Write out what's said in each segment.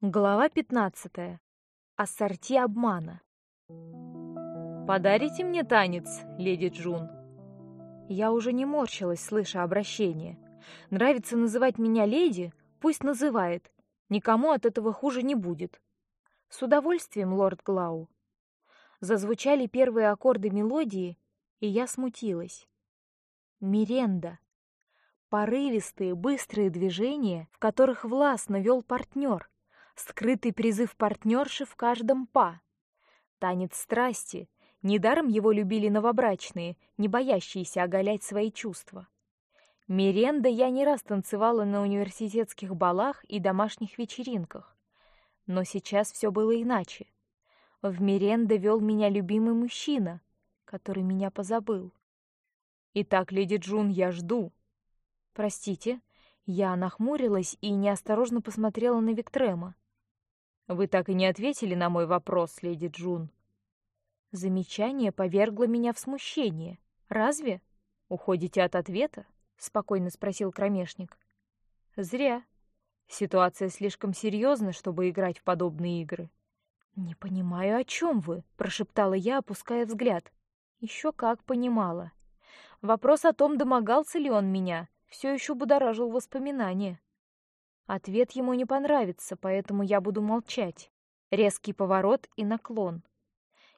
Глава 15. Ассорти обмана. Подарите мне танец, леди Джун. Я уже не морщилась, слыша обращение. Нравится называть меня леди, пусть называет. Никому от этого хуже не будет. С удовольствием, лорд Глау. Зазвучали первые аккорды мелодии, и я смутилась. Миренда. Порывистые, быстрые движения, в которых властно вел партнер — скрытый призыв партнерши в каждом па. Танец страсти. Недаром его любили новобрачные, не боящиеся оголять свои чувства. Меренда я не раз танцевала на университетских балах и домашних вечеринках, но сейчас все было иначе. В Меренда вел меня любимый мужчина, который меня позабыл. Итак, леди Джун, я жду. Простите, я нахмурилась и неосторожно посмотрела на Виктрема. Вы так и не ответили на мой вопрос, леди Джун. Замечание повергло меня в смущение. Разве? Уходите от ответа? Спокойно спросил кромешник. Зря. Ситуация слишком серьезна, чтобы играть в подобные игры. Не понимаю, о чем вы, прошептала я, опуская взгляд. Еще как понимала. Вопрос о том, домогался ли он меня, все еще будоражил воспоминания. Ответ ему не понравится, поэтому я буду молчать. Резкий поворот и наклон.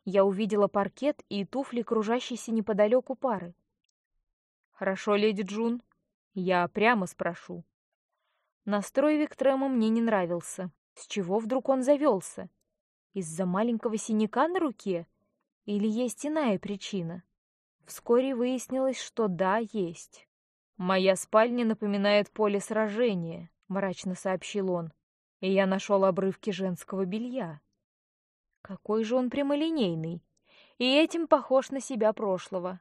Я увидела паркет и туфли, кружащиеся неподалеку пары. Хорошо, леди Джун, я прямо спрошу. Настрой Виктрема мне не нравился. С чего вдруг он завелся? Из-за маленького синяка на руке? Или есть иная причина? Вскоре выяснилось, что да, есть. Моя спальня напоминает поле сражения мрачно сообщил он. И я нашел обрывки женского белья. Какой же он прямолинейный, и этим похож на себя прошлого.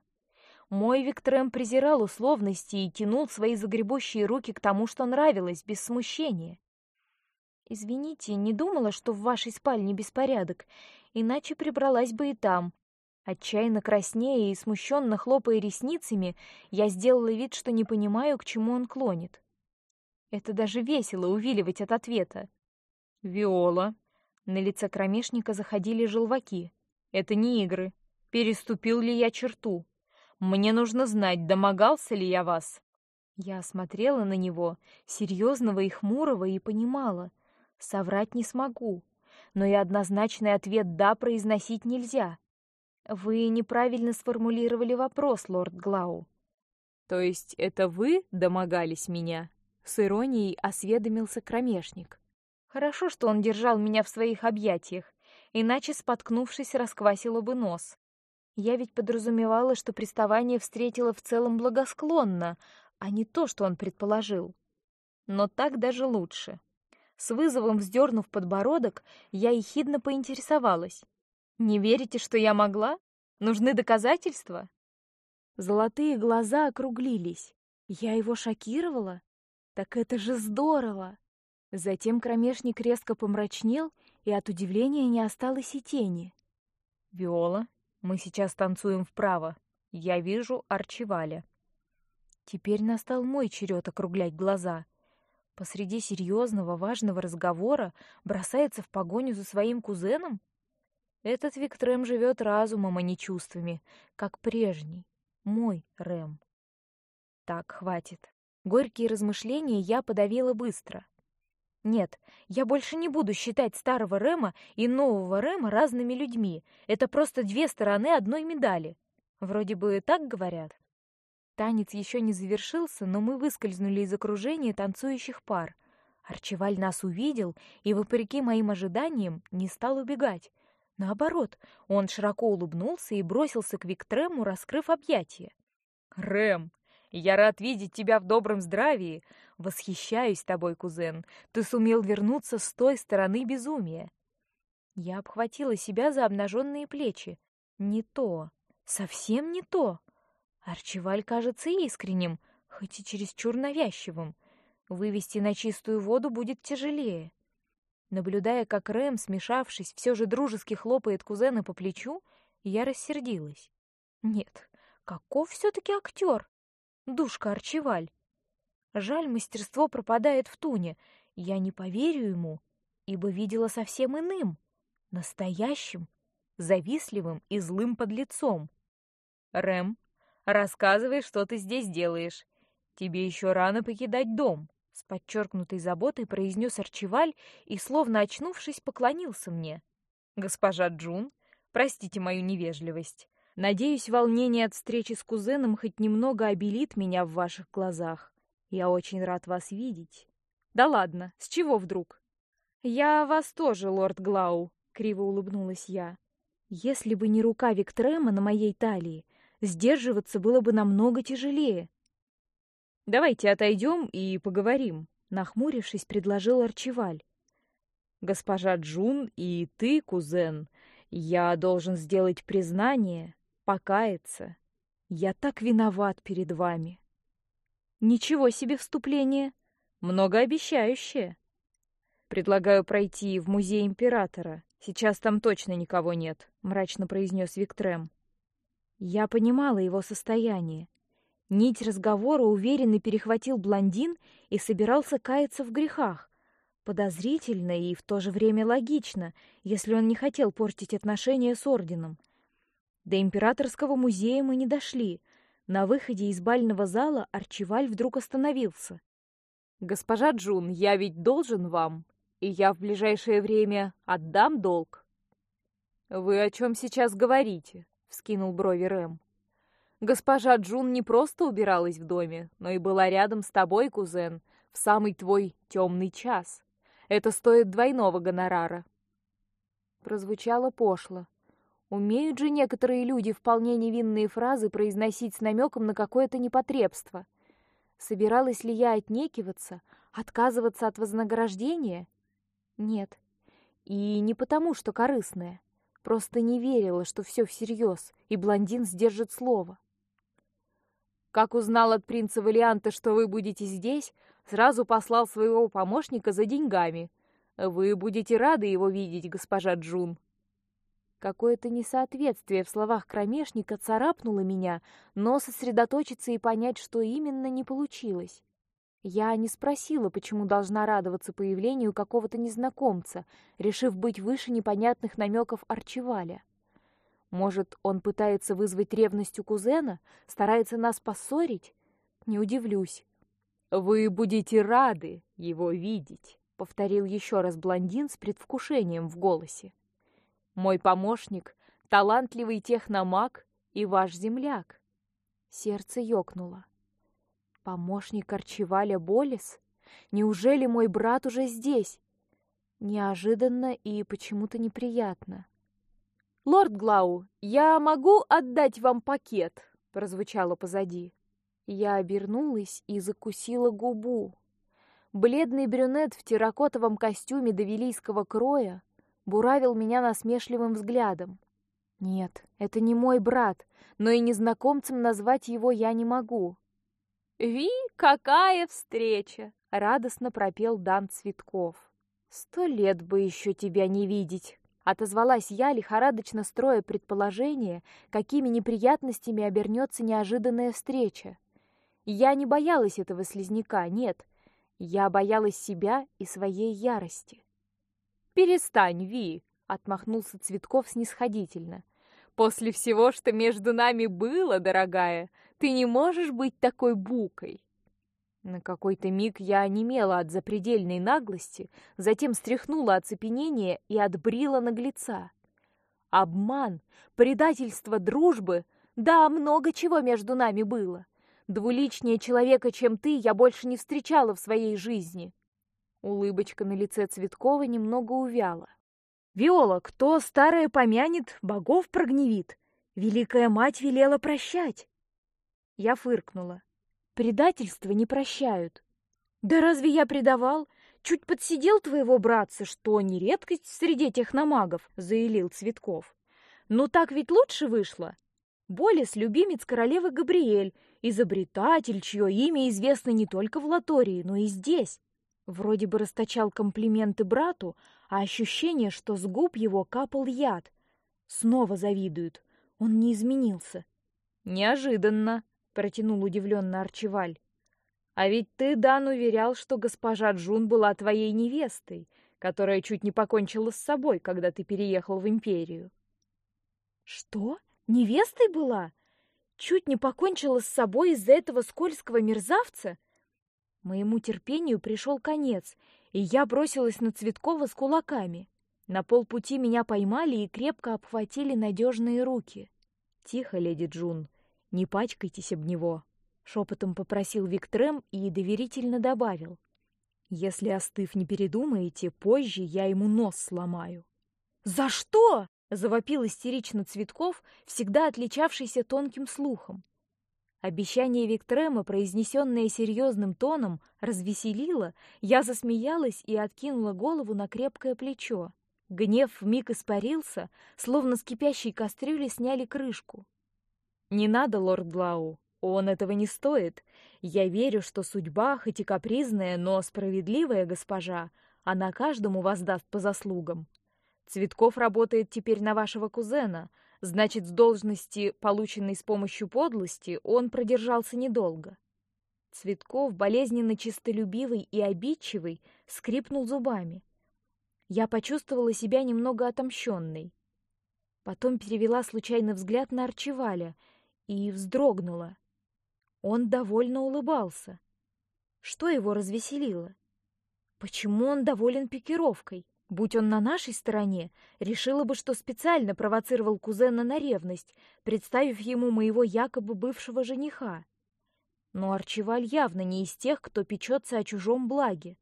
Мой Виктрем презирал условности и тянул свои загребущие руки к тому, что нравилось, без смущения. Извините, не думала, что в вашей спальне беспорядок, иначе прибралась бы и там. Отчаянно краснея и смущенно хлопая ресницами, я сделала вид, что не понимаю, к чему он клонит. Это даже весело увиливать от ответа. Виола. На лице кромешника заходили желваки. Это не игры. Переступил ли я черту? Мне нужно знать, домогался ли я вас. Я смотрела на него, серьезного и хмурого, и понимала, соврать не смогу, но и однозначный ответ да произносить нельзя. Вы неправильно сформулировали вопрос, лорд Глау. То есть это вы домогались меня? С иронией осведомился кромешник. Хорошо, что он держал меня в своих объятиях, иначе, споткнувшись, расквасило бы нос. Я ведь подразумевала, что приставание встретила в целом благосклонно, а не то, что он предположил. Но так даже лучше. С вызовом вздернув подбородок, я ехидно поинтересовалась: "Не верите, что я могла? Нужны доказательства?" Золотые глаза округлились. Я его шокировала. Так это же здорово! Затем кромешник резко помрачнел, и от удивления не осталось и тени. Виола, мы сейчас танцуем вправо. Я вижу Арчиваля. Теперь настал мой черед округлять глаза. Посреди серьезного, важного разговора бросается в погоню за своим кузеном. Этот Виктрем живет разумом, а не чувствами, как прежний, мой Рэм. Так, хватит. Горькие размышления я подавила быстро. Нет, я больше не буду считать старого Рема и нового Рема разными людьми. Это просто две стороны одной медали. Вроде бы так говорят. Танец еще не завершился, но мы выскользнули из окружения танцующих пар. Арчеваль нас увидел и, вопреки моим ожиданиям, не стал убегать. Наоборот, он широко улыбнулся и бросился к Виктрему, раскрыв объятия. Рэм, я рад видеть тебя в добром здравии. Восхищаюсь тобой, кузен. Ты сумел вернуться с той стороны безумия. Я обхватила себя за обнаженные плечи. Не то, совсем не то. Арчиваль кажется искренним, хоть и чересчур навязчивым. Вывести на чистую воду будет тяжелее. Наблюдая, как Рэм, смешавшись, все же дружески хлопает кузена по плечу, я рассердилась. Нет, каков все-таки актер? Душка Арчеваль. Жаль, мастерство пропадает в туне. Я не поверю ему ибо видела совсем иным, настоящим, завистливым и злым подлецом. Рэм, рассказывай, что ты здесь делаешь. Тебе еще рано покидать дом, с подчеркнутой заботой произнес Арчиваль и, словно очнувшись, поклонился мне. Госпожа Джун, простите мою невежливость. Надеюсь, волнение от встречи с кузеном хоть немного обелит меня в ваших глазах. Я очень рад вас видеть. Да ладно, с чего вдруг? Я вас тоже, лорд Глау, криво улыбнулась я. Если бы не рука Виктрема на моей талии, сдерживаться было бы намного тяжелее. Давайте отойдем и поговорим, нахмурившись, предложил Арчиваль. Госпожа Джун и ты, кузен, я должен сделать признание, покаяться. Я так виноват перед вами. Ничего себе вступление, многообещающее. Предлагаю пройти в музей императора. Сейчас там точно никого нет, мрачно произнес Виктрем. Я понимала его состояние. Нить разговора уверенно перехватил блондин и собирался каяться в грехах. Подозрительно и в то же время логично, если он не хотел портить отношения с орденом. До императорского музея мы не дошли. На выходе из бального зала Арчиваль вдруг остановился. Госпожа Джун, я ведь должен вам, и я в ближайшее время отдам долг. Вы о чем сейчас говорите? вскинул брови Рэм. Госпожа Джун не просто убиралась в доме, но и была рядом с тобой, кузен, в самый твой темный час. Это стоит двойного гонорара. Прозвучало пошло. Умеют же некоторые люди вполне невинные фразы произносить с намеком на какое-то непотребство. Собиралась ли я отнекиваться, отказываться от вознаграждения? Нет. И не потому, что корыстная. Просто не верила, что все всерьез, и блондин сдержит слово. Как узнал от принца Валианта, что вы будете здесь, сразу послал своего помощника за деньгами. Вы будете рады его видеть, госпожа Джун. Какое-то несоответствие в словах кромешника царапнуло меня, но сосредоточиться и понять, что именно, не получилось. Я не спросила, почему должна радоваться появлению какого-то незнакомца, решив быть выше непонятных намеков Арчиваля. Может, он пытается вызвать ревность у кузена, старается нас поссорить? Не удивлюсь. Вы будете рады его видеть, повторил еще раз блондин с предвкушением в голосе. Мой помощник, талантливый техномаг и ваш земляк. Сердце ёкнуло. Помощник Арчиваля Болис? Неужели мой брат уже здесь? Неожиданно и почему-то неприятно. Лорд Глау, я могу отдать вам пакет? прозвучало позади. Я обернулась и закусила губу. Бледный брюнет в терракотовом костюме довилийского кроя буравил меня насмешливым взглядом. Нет, это не мой брат, но и незнакомцем назвать его я не могу. Ви, какая встреча! радостно пропел Дан Цветков. Сто лет бы еще тебя не видеть. Отозвалась я, лихорадочно строя предположение, какими неприятностями обернется неожиданная встреча. Я не боялась этого слизняка, нет. Я боялась себя и своей ярости. «Перестань, Ви!» — отмахнулся Цветков снисходительно. «После всего, что между нами было, дорогая, ты не можешь быть такой букой!» На какой-то миг я онемела от запредельной наглости, затем стряхнула оцепенение и отбрила наглеца. Обман, предательство дружбы, да, много чего между нами было. Двуличнее человека, чем ты, я больше не встречала в своей жизни. Улыбочка на лице Цветкова немного увяла. «Виола, кто старое помянет, богов прогневит. Великая мать велела прощать». Я фыркнула. «Предательство не прощают». «Да разве я предавал? Чуть подсидел твоего братца, что не редкость среди техномагов», — заявил Цветков. «Ну так ведь лучше вышло. Болес — любимец королевы Габриэль, изобретатель, чье имя известно не только в Латории, но и здесь. Вроде бы расточал комплименты брату, а ощущение, что с губ его капал яд. Снова завидуют. Он не изменился. Неожиданно, протянул удивленно Арчиваль. А ведь ты, Дан, уверял, что госпожа Джун была твоей невестой. которая чуть не покончила с собой, когда ты переехал в империю. Что? Невестой была? Чуть не покончила с собой из-за этого скользкого мерзавца? Моему терпению пришел конец, и я бросилась на Цветкова с кулаками. На полпути меня поймали и крепко обхватили надежные руки. Тихо, леди Джун, не пачкайтесь об него, шепотом попросил Виктрем и доверительно добавил: если остыв не передумаете, позже я ему нос сломаю. За что? завопил истерично Цветков, всегда отличавшийся тонким слухом. Обещание Виктрема, произнесенное серьезным тоном, развеселило. Я засмеялась и откинула голову на крепкое плечо. Гнев вмиг испарился, словно с кипящей кастрюли сняли крышку. Не надо, лорд Глау, он этого не стоит. Я верю, что судьба, хоть и капризная, но справедливая госпожа, она каждому воздаст по заслугам. Цветков работает теперь на вашего кузена, Значит, с должности, полученной с помощью подлости, он продержался недолго. Цветков, болезненно чистолюбивый и обидчивый, скрипнул зубами. Я почувствовала себя немного отомщенной. Потом перевела случайный взгляд на Арчеваля и вздрогнула. Он довольно улыбался. Что его развеселило? Почему он доволен пикировкой? Будь он на нашей стороне, решила бы, что специально провоцировал кузена на ревность, представив ему моего якобы бывшего жениха. Но Арчиваль явно не из тех, кто печется о чужом благе.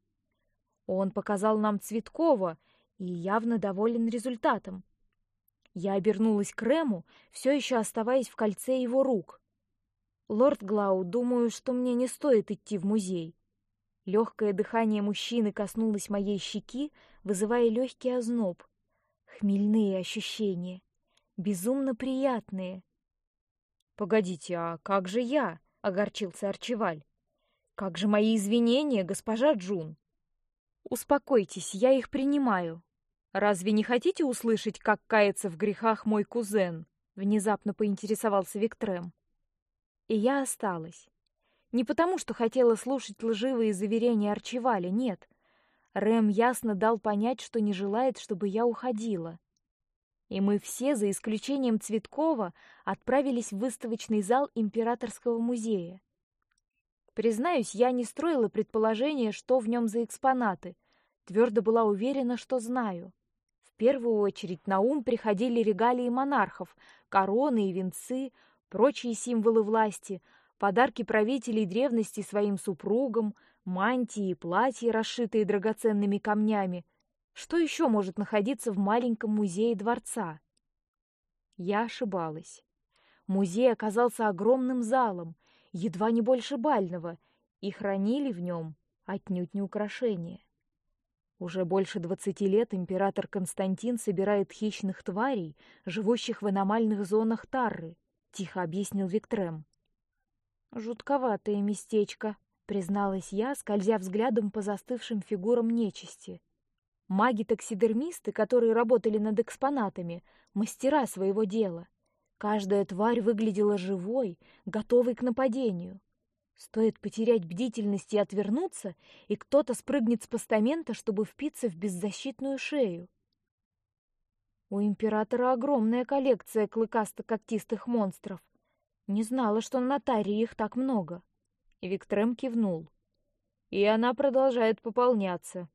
Он показал нам Цветкова и явно доволен результатом. Я обернулась к Рему, все еще оставаясь в кольце его рук. Лорд Глау, думаю, что мне не стоит идти в музей. Легкое дыхание мужчины коснулось моей щеки, вызывая легкий озноб. Хмельные ощущения, безумно приятные. Погодите, а как же я? огорчился Арчиваль. Как же мои извинения, госпожа Джун? Успокойтесь, я их принимаю. Разве не хотите услышать, как кается в грехах мой кузен? Внезапно поинтересовался Виктрем. И я осталась. Не потому, что хотела слушать лживые заверения Арчиваля, нет. Рэм ясно дал понять, что не желает, чтобы я уходила. И мы все, за исключением Цветкова, отправились в выставочный зал Императорского музея. Признаюсь, я не строила предположения, что в нем за экспонаты. Твердо была уверена, что знаю. В первую очередь на ум приходили регалии монархов, короны и венцы, прочие символы власти, подарки правителей древности своим супругам, мантии и платья, расшитые драгоценными камнями. Что еще может находиться в маленьком музее дворца? Я ошибалась. Музей оказался огромным залом, едва не больше бального, и хранили в нем отнюдь не украшения. Уже больше двадцати лет император Константин собирает хищных тварей, живущих в аномальных зонах Тарры. Тихо объяснил Виктрем. Жутковатое местечко, призналась я, скользя взглядом по застывшим фигурам нечисти. Маги-таксидермисты, которые работали над экспонатами, мастера своего дела. Каждая тварь выглядела живой, готовой к нападению. Стоит потерять бдительность и отвернуться, и кто-то спрыгнет с постамента, чтобы впиться в беззащитную шею. У императора огромная коллекция клыкасто-когтистых монстров. Не знала, что на Тарии их так много. Виктрем кивнул. И она продолжает пополняться.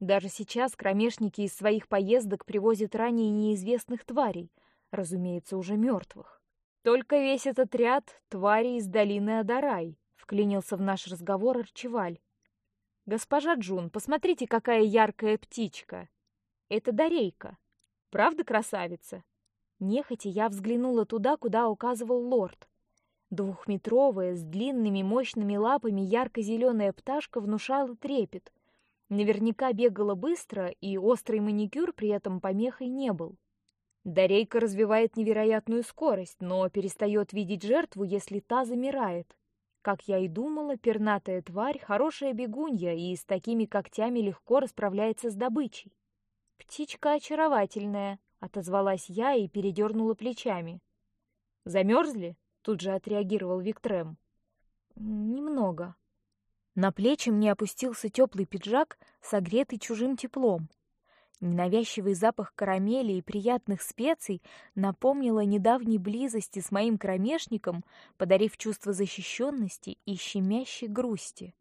Даже сейчас кромешники из своих поездок привозят ранее неизвестных тварей, разумеется, уже мертвых. Только весь этот ряд тварей из долины Адарай вклинился в наш разговор Арчеваль. Госпожа Джун, посмотрите, какая яркая птичка! Это Дарейка. Правда красавица? Нехотя я взглянула туда, куда указывал лорд. Двухметровая, с длинными мощными лапами ярко-зеленая пташка внушала трепет. Наверняка бегала быстро, и острый маникюр при этом помехой не был. Дарейка развивает невероятную скорость, но перестает видеть жертву, если та замирает. Как я и думала, пернатая тварь хорошая бегунья и с такими когтями легко расправляется с добычей. Птичка очаровательная, отозвалась я и передернула плечами. Замерзли? Тут же отреагировал Виктрем. Немного. На плечи мне опустился теплый пиджак, согретый чужим теплом. Ненавязчивый запах карамели и приятных специй напомнил о недавней близости с моим кромешником, подарив чувство защищенности и щемящей грусти.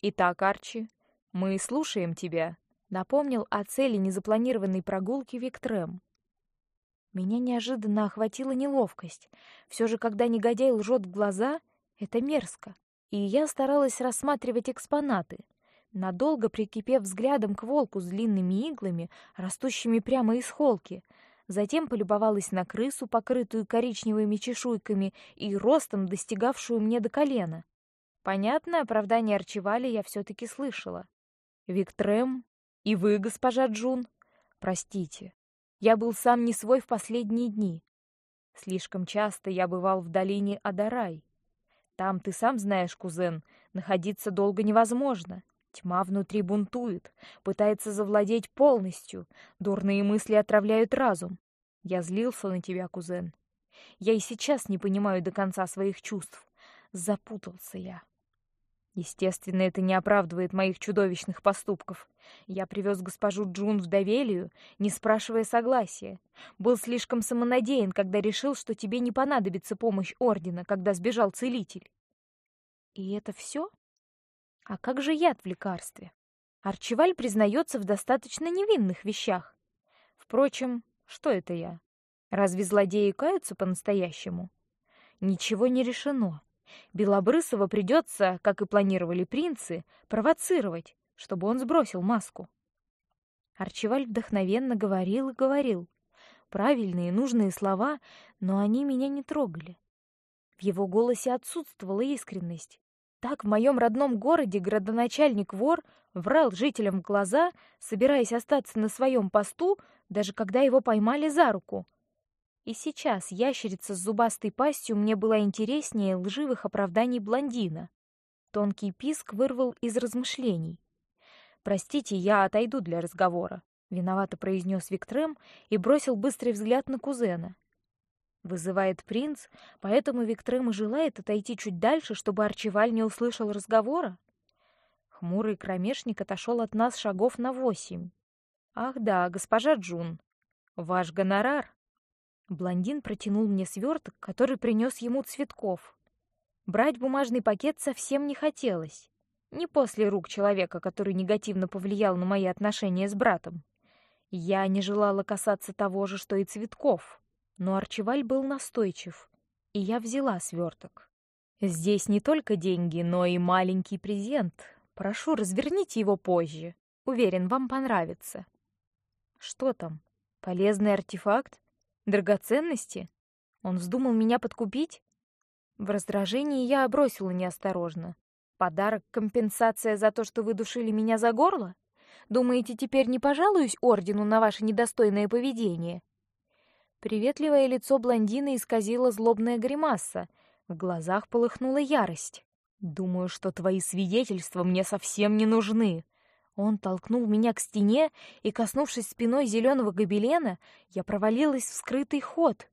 Итак, Арчи, мы слушаем тебя, напомнил о цели незапланированной прогулки Виктрем. Меня неожиданно охватила неловкость. Все же, когда негодяй лжет в глаза, это мерзко. И я старалась рассматривать экспонаты, надолго прикипев взглядом к волку с длинными иглами, растущими прямо из холки. Затем полюбовалась на крысу, покрытую коричневыми чешуйками и ростом достигавшую мне до колена. Понятное оправдание Арчивали я все-таки слышала. Виктрем и вы, госпожа Джун, простите, я был сам не свой в последние дни. Слишком часто я бывал в долине Адарай. Там ты сам знаешь, кузен, находиться долго невозможно. Тьма внутри бунтует, пытается завладеть полностью. Дурные мысли отравляют разум. Я злился на тебя, кузен. Я и сейчас не понимаю до конца своих чувств. Запутался я. Естественно, это не оправдывает моих чудовищных поступков. Я привез госпожу Джун в Давелию, не спрашивая согласия. Был слишком самонадеян, когда решил, что тебе не понадобится помощь ордена, когда сбежал целитель. И это все? А как же яд в лекарстве? Арчиваль признается в достаточно невинных вещах. Впрочем, что это я? Разве злодеи каются по-настоящему? Ничего не решено. Белобрысова придется, как и планировали принцы, провоцировать, чтобы он сбросил маску. Арчиваль вдохновенно говорил и говорил. Правильные, нужные слова, но они меня не трогали. В его голосе отсутствовала искренность. Так в моем родном городе градоначальник-вор врал жителям в глаза, собираясь остаться на своем посту, даже когда его поймали за руку. И сейчас ящерица с зубастой пастью мне была интереснее лживых оправданий блондина. Тонкий писк вырвал из размышлений. Простите, я отойду для разговора, виновато произнес Виктрем и бросил быстрый взгляд на кузена. Вызывает принц, поэтому Виктрем и желает отойти чуть дальше, чтобы Арчиваль не услышал разговора. Хмурый кромешник отошел от нас шагов на восемь. Ах да, госпожа Джун, ваш гонорар. Блондин протянул мне сверток, который принес ему цветков. Брать бумажный пакет совсем не хотелось. Не после рук человека, который негативно повлиял на мои отношения с братом. Я не желала касаться того же, что и цветков, но Арчиваль был настойчив, и я взяла сверток. Здесь не только деньги, но и маленький презент. Прошу, разверните его позже. Уверен, вам понравится. Что там? Полезный артефакт? Драгоценности? Он вздумал меня подкупить? В раздражении я бросила неосторожно. Подарок компенсация за то, что вы душили меня за горло? Думаете, теперь не пожалуюсь ордену на ваше недостойное поведение? Приветливое лицо блондина исказило злобная гримаса, в глазах полыхнула ярость. Думаю, что твои свидетельства мне совсем не нужны. Он толкнул меня к стене, и, коснувшись спиной зеленого гобелена, я провалилась в скрытый ход.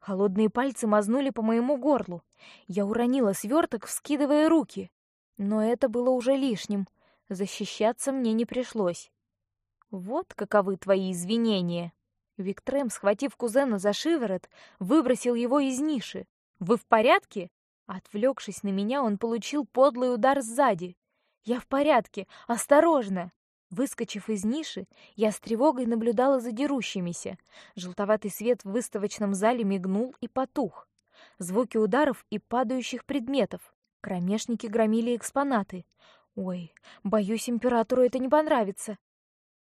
Холодные пальцы мазнули по моему горлу. Я уронила сверток, вскидывая руки. Но это было уже лишним. Защищаться мне не пришлось. Вот каковы твои извинения. Виктрем, схватив кузена за шиворот, выбросил его из ниши. Вы в порядке? Отвлекшись на меня, он получил подлый удар сзади. Я в порядке, осторожно. Выскочив из ниши, я с тревогой наблюдала за дерущимися. Желтоватый свет в выставочном зале мигнул и потух. Звуки ударов и падающих предметов. Кромешники громили экспонаты. Ой, боюсь, императору это не понравится.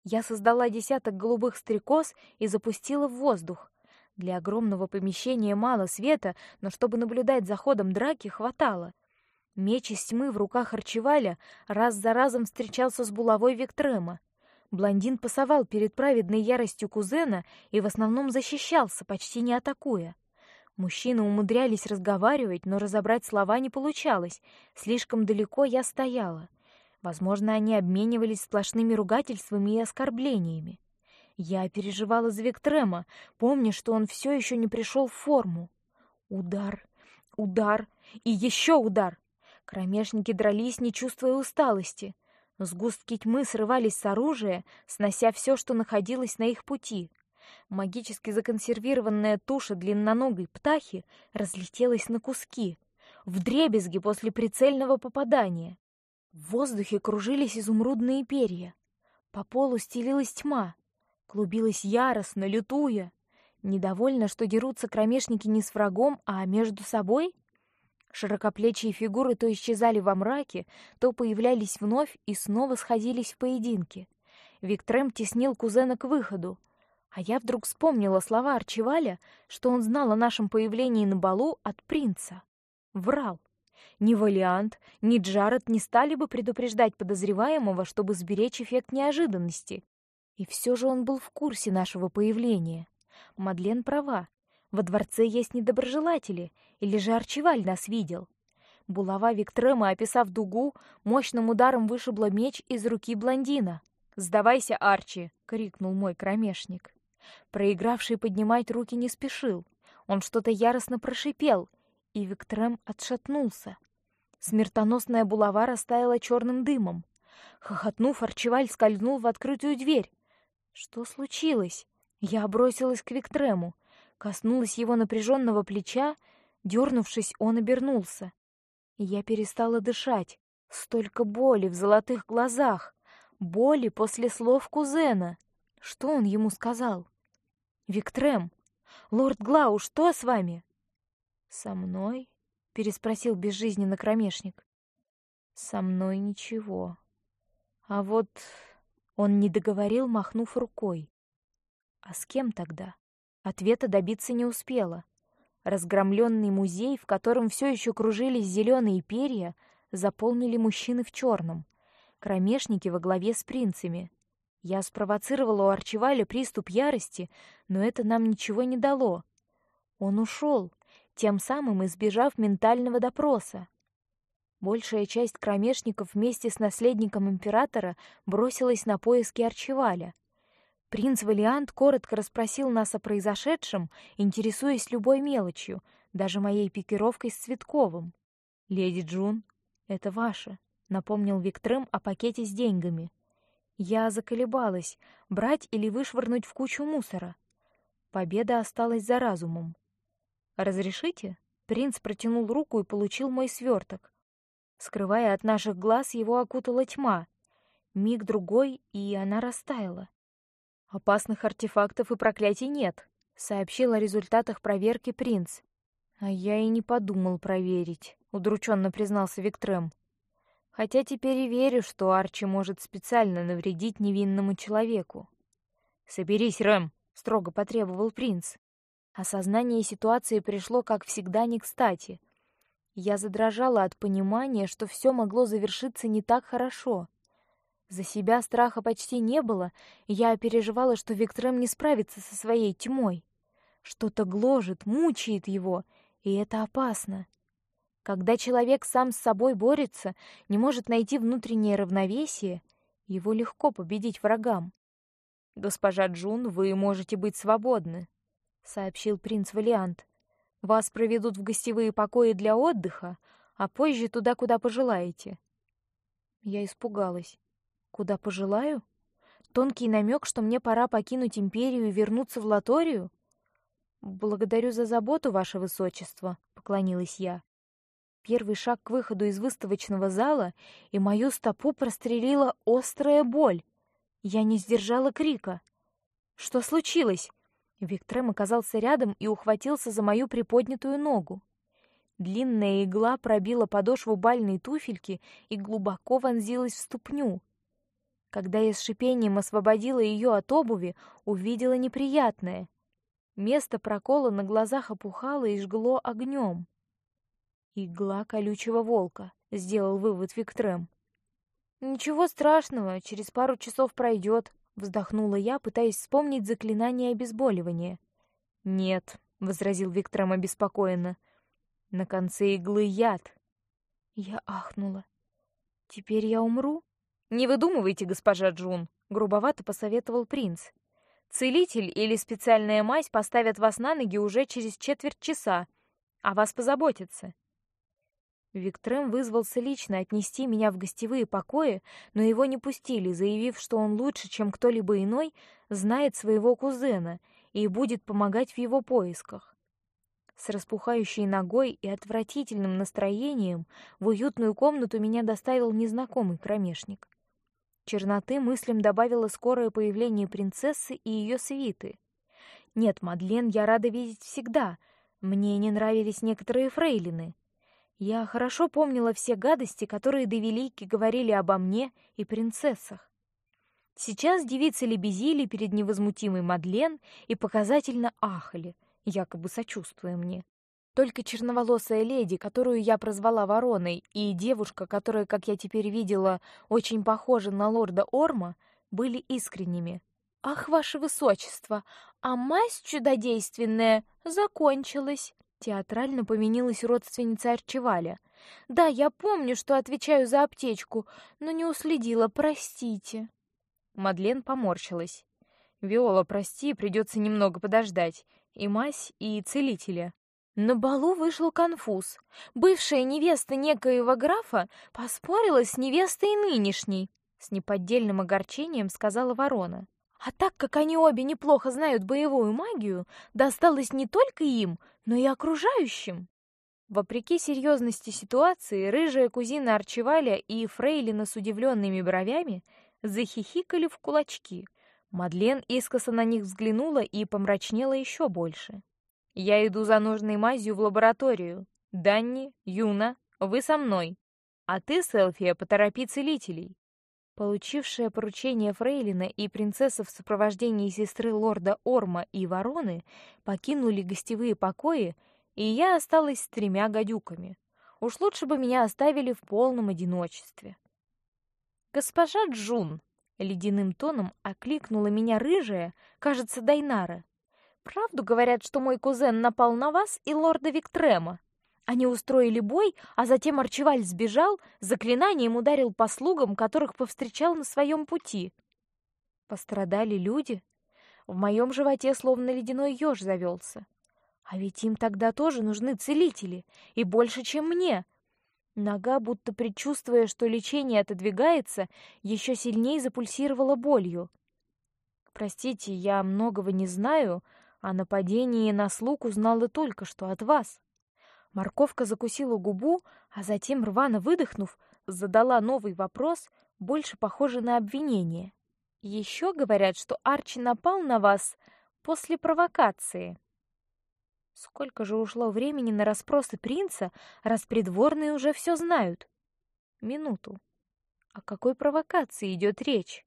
Я создала десяток голубых стрекоз и запустила в воздух. Для огромного помещения мало света, но чтобы наблюдать за ходом драки, хватало. Меч из тьмы в руках Арчеваля раз за разом встречался с булавой Виктрема. Блондин пасовал перед праведной яростью кузена и в основном защищался, почти не атакуя. Мужчины умудрялись разговаривать, но разобрать слова не получалось. Слишком далеко я стояла. Возможно, они обменивались сплошными ругательствами и оскорблениями. Я переживала за Виктрема, помня, что он все еще не пришел в форму. Удар, удар и еще удар. Кромешники дрались, не чувствуя усталости. Сгустки тьмы срывались с оружия, снося все, что находилось на их пути. Магически законсервированная туша длинноногой птахи разлетелась на куски, в дребезги после прицельного попадания. В воздухе кружились изумрудные перья. По полу стелилась тьма, клубилась яростно, лютуя. Недовольна, что дерутся кромешники не с врагом, а между собой. Широкоплечие фигуры то исчезали во мраке, то появлялись вновь и снова сходились в поединке. Виктрем теснил кузена к выходу, а я вдруг вспомнила слова Арчиваля, что он знал о нашем появлении на балу от принца. Врал. Ни Валиант, ни Джаред не стали бы предупреждать подозреваемого, чтобы сберечь эффект неожиданности. И все же он был в курсе нашего появления. Мадлен права. Во дворце есть недоброжелатели, или же Арчиваль нас видел. Булава Виктрема, описав дугу, мощным ударом вышибла меч из руки блондина. «Сдавайся, Арчи!» — крикнул мой кромешник. Проигравший поднимать руки не спешил. Он что-то яростно прошипел, и Виктрем отшатнулся. Смертоносная булава растаяла черным дымом. Хохотнув, Арчиваль скользнул в открытую дверь. Что случилось? Я бросилась к Виктрему, коснулась его напряженного плеча, дернувшись, он обернулся. Я перестала дышать. Столько боли в золотых глазах, боли после слов кузена. Что он ему сказал? Виктрем, лорд Глау, что с вами? Со мной? переспросил безжизненно кромешник. Со мной ничего. А вот он не договорил, махнув рукой. А с кем тогда? Ответа добиться не успела. Разгромленный музей, в котором все еще кружились зеленые перья, заполнили мужчины в черном, кромешники во главе с принцами. Я спровоцировала у Арчиваля приступ ярости, но это нам ничего не дало. Он ушел, тем самым избежав ментального допроса. Большая часть кромешников вместе с наследником императора бросилась на поиски Арчиваля. Принц Валиант коротко расспросил нас о произошедшем, интересуясь любой мелочью, даже моей пикировкой с Цветковым. Леди Джун, это ваше, напомнил Виктрем о пакете с деньгами. Я заколебалась, брать или вышвырнуть в кучу мусора. Победа осталась за разумом. Разрешите? Принц протянул руку и получил мой сверток. Скрывая от наших глаз, его окутала тьма. Миг другой, и она растаяла. Опасных артефактов и проклятий нет, сообщил о результатах проверки принц. А я и не подумал проверить, удрученно признался Виктрем. Хотя теперь и верю, что Арчи может специально навредить невинному человеку. Соберись, Рэм, строго потребовал принц. Осознание ситуации пришло, как всегда, не кстати. Я задрожала от понимания, что все могло завершиться не так хорошо. За себя страха почти не было, я переживала, что Виктрем не справится со своей тьмой. Что-то гложет, мучает его, и это опасно. Когда человек сам с собой борется, не может найти внутреннее равновесие, его легко победить врагам. Госпожа Джун, вы можете быть свободны, сообщил принц Валиант. Вас проведут в гостевые покои для отдыха, а позже туда, куда пожелаете. Я испугалась. Куда пожелаю? Тонкий намек, что мне пора покинуть империю и вернуться в Латорию. Благодарю за заботу, ваше высочество, поклонилась я. Первый шаг к выходу из выставочного зала, и мою стопу прострелила острая боль. Я не сдержала крика. Что случилось? Виктрем оказался рядом и ухватился за мою приподнятую ногу. Длинная игла пробила подошву бальной туфельки и глубоко вонзилась в ступню. Когда я с шипением освободила ее от обуви, увидела неприятное. Место прокола на глазах опухало и жгло огнем. Игла колючего волка, сделал вывод Виктрем. Ничего страшного, через пару часов пройдет, вздохнула я, пытаясь вспомнить заклинание обезболивания. Нет, возразил Виктрем обеспокоенно. На конце иглы яд. Я ахнула. Теперь я умру? Не выдумывайте, госпожа Джун, грубовато посоветовал принц. Целитель или специальная мазь поставят вас на ноги уже через четверть часа, а вас позаботятся. Виктрем вызвался лично отнести меня в гостевые покои, но его не пустили, заявив, что он лучше, чем кто-либо иной, знает своего кузена и будет помогать в его поисках. С распухающей ногой и отвратительным настроением в уютную комнату меня доставил незнакомый кромешник. Черноты мыслям добавило скорое появление принцессы и ее свиты. Нет, Мадлен я рада видеть всегда. Мне не нравились некоторые фрейлины. Я хорошо помнила все гадости, которые довелики говорили обо мне и принцессах. Сейчас девицы лебезили перед невозмутимой Мадлен и показательно ахали, якобы сочувствуя мне. Только черноволосая леди, которую я прозвала Вороной, и девушка, которая, как я теперь видела, очень похожа на лорда Орма, были искренними. Ах, ваше высочество, а мазь чудодейственная закончилась. Театрально поменилась родственница Арчеваля. Да, я помню, что отвечаю за аптечку, но не уследила, простите. Мадлен поморщилась. Виола, прости, придется немного подождать. И мазь, и целителя. На балу вышел конфуз. Бывшая невеста некоего графа поспорила с невестой нынешней. С неподдельным огорчением сказала ворона. А так как они обе неплохо знают боевую магию, досталось не только им, но и окружающим. Вопреки серьезности ситуации, рыжая кузина Арчеваля и Фрейлина с удивленными бровями захихикали в кулачки. Мадлен искоса на них взглянула и помрачнела еще больше. Я иду за нужной мазью в лабораторию. Данни, Юна, вы со мной. А ты, Селфия, поторопи целителей. Получившая поручение Фрейлина и принцесса в сопровождении сестры лорда Орма и Вороны покинули гостевые покои, и я осталась с тремя гадюками. Уж лучше бы меня оставили в полном одиночестве. Госпожа Джун ледяным тоном окликнула меня рыжая, кажется, Дайнара. Правду говорят, что мой кузен напал на вас и лорда Виктрема. Они устроили бой, а затем Арчеваль сбежал, заклинанием ударил по слугам, которых повстречал на своем пути. Пострадали люди. В моем животе словно ледяной еж завелся. А ведь им тогда тоже нужны целители, и больше, чем мне. Нога, будто предчувствуя, что лечение отодвигается, еще сильнее запульсировала болью. Простите, я многого не знаю, а нападении на слуг узнала только что от вас. Морковка закусила губу, а затем, рвано выдохнув, задала новый вопрос, больше похожий на обвинение. Еще говорят, что Арчи напал на вас после провокации. Сколько же ушло времени на расспросы принца, раз придворные уже все знают? Минуту. О какой провокации идет речь?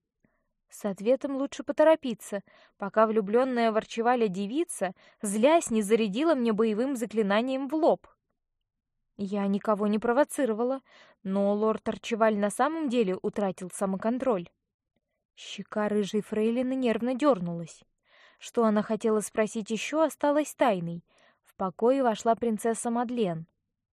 С ответом лучше поторопиться, пока влюбленная ворчевали девица, злясь, не зарядила мне боевым заклинанием в лоб. Я никого не провоцировала, но лорд Арчеваль на самом деле утратил самоконтроль. Щека рыжей фрейлины нервно дернулась. Что она хотела спросить еще, осталось тайной. В покое вошла принцесса Мадлен.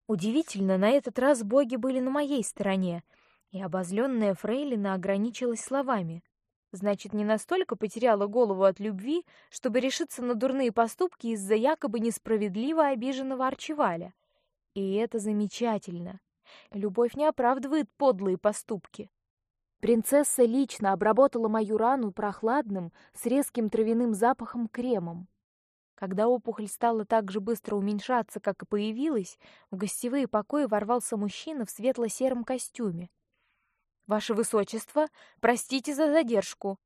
Удивительно, на этот раз боги были на моей стороне, и обозленная фрейлина ограничилась словами. Значит, не настолько потеряла голову от любви, чтобы решиться на дурные поступки из-за якобы несправедливо обиженного Арчеваля. И это замечательно. Любовь не оправдывает подлые поступки. Принцесса лично обработала мою рану прохладным, с резким травяным запахом кремом. Когда опухоль стала так же быстро уменьшаться, как и появилась, в гостевые покои ворвался мужчина в светло-сером костюме. Ваше высочество, простите за задержку.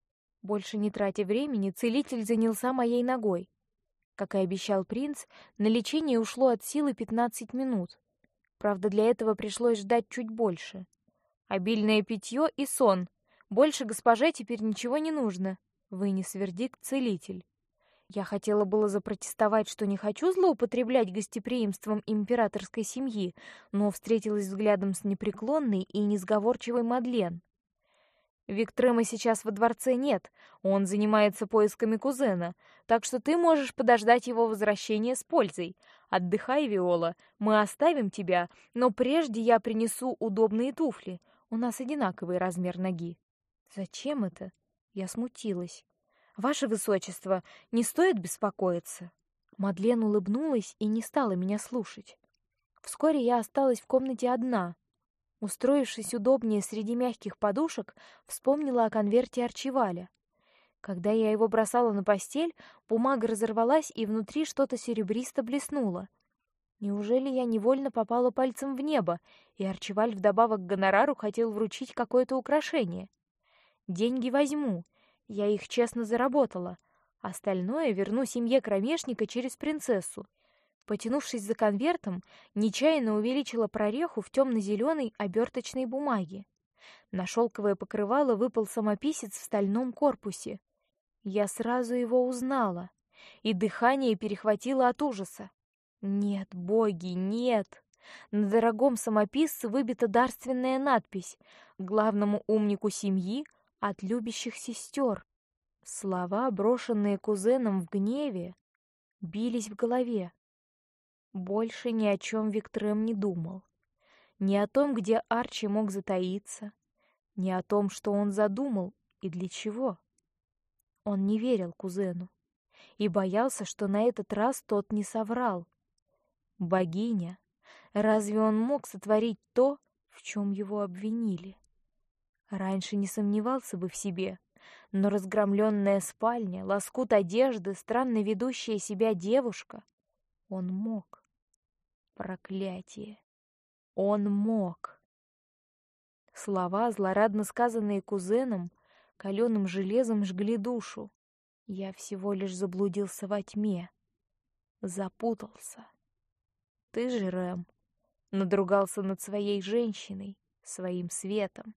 Больше не тратя времени, целитель занялся моей ногой. Как и обещал принц, на лечение ушло от силы пятнадцать минут. Правда, для этого пришлось ждать чуть больше. Обильное питье и сон. Больше госпоже теперь ничего не нужно. Вынес вердикт целитель. Я хотела было запротестовать, что не хочу злоупотреблять гостеприимством императорской семьи, но встретилась взглядом с непреклонной и несговорчивой Мадлен. Виктрема сейчас во дворце нет, он занимается поисками кузена, так что ты можешь подождать его возвращения с пользой. Отдыхай, Виола, мы оставим тебя, но прежде я принесу удобные туфли. У нас одинаковый размер ноги. Зачем это? Я смутилась. Ваше высочество, не стоит беспокоиться. Мадлен улыбнулась и не стала меня слушать. Вскоре я осталась в комнате одна. Устроившись удобнее среди мягких подушек, вспомнила о конверте Арчиваля. Когда я его бросала на постель, бумага разорвалась, и внутри что-то серебристо блеснуло. Неужели я невольно попала пальцем в небо, и Арчиваль вдобавок к гонорару хотел вручить какое-то украшение? Деньги возьму, я их честно заработала. Остальное верну семье кромешника через принцессу. Потянувшись за конвертом, нечаянно увеличила прореху в темно-зеленой оберточной бумаге. На шелковое покрывало выпал самописец в стальном корпусе. Я сразу его узнала, и дыхание перехватило от ужаса. Нет, боги, нет. На дорогом самописце выбита дарственная надпись: главному умнику семьи от любящих сестер. Слова, брошенные кузеном в гневе, бились в голове. Больше ни о чем Виктрем не думал. Ни о том, где Арчи мог затаиться, ни о том, что он задумал и для чего. Он не верил кузену и боялся, что на этот раз тот не соврал. Богиня, разве он мог сотворить то, в чем его обвинили? Раньше не сомневался бы в себе, но разгромленная спальня, лоскут одежды, странно ведущая себя девушка, он мог. Проклятие. Он мог. Слова, злорадно сказанные кузеном, каленым железом жгли душу. Я всего лишь заблудился во тьме, запутался. Ты же, Рэм, надругался над своей женщиной, своим светом.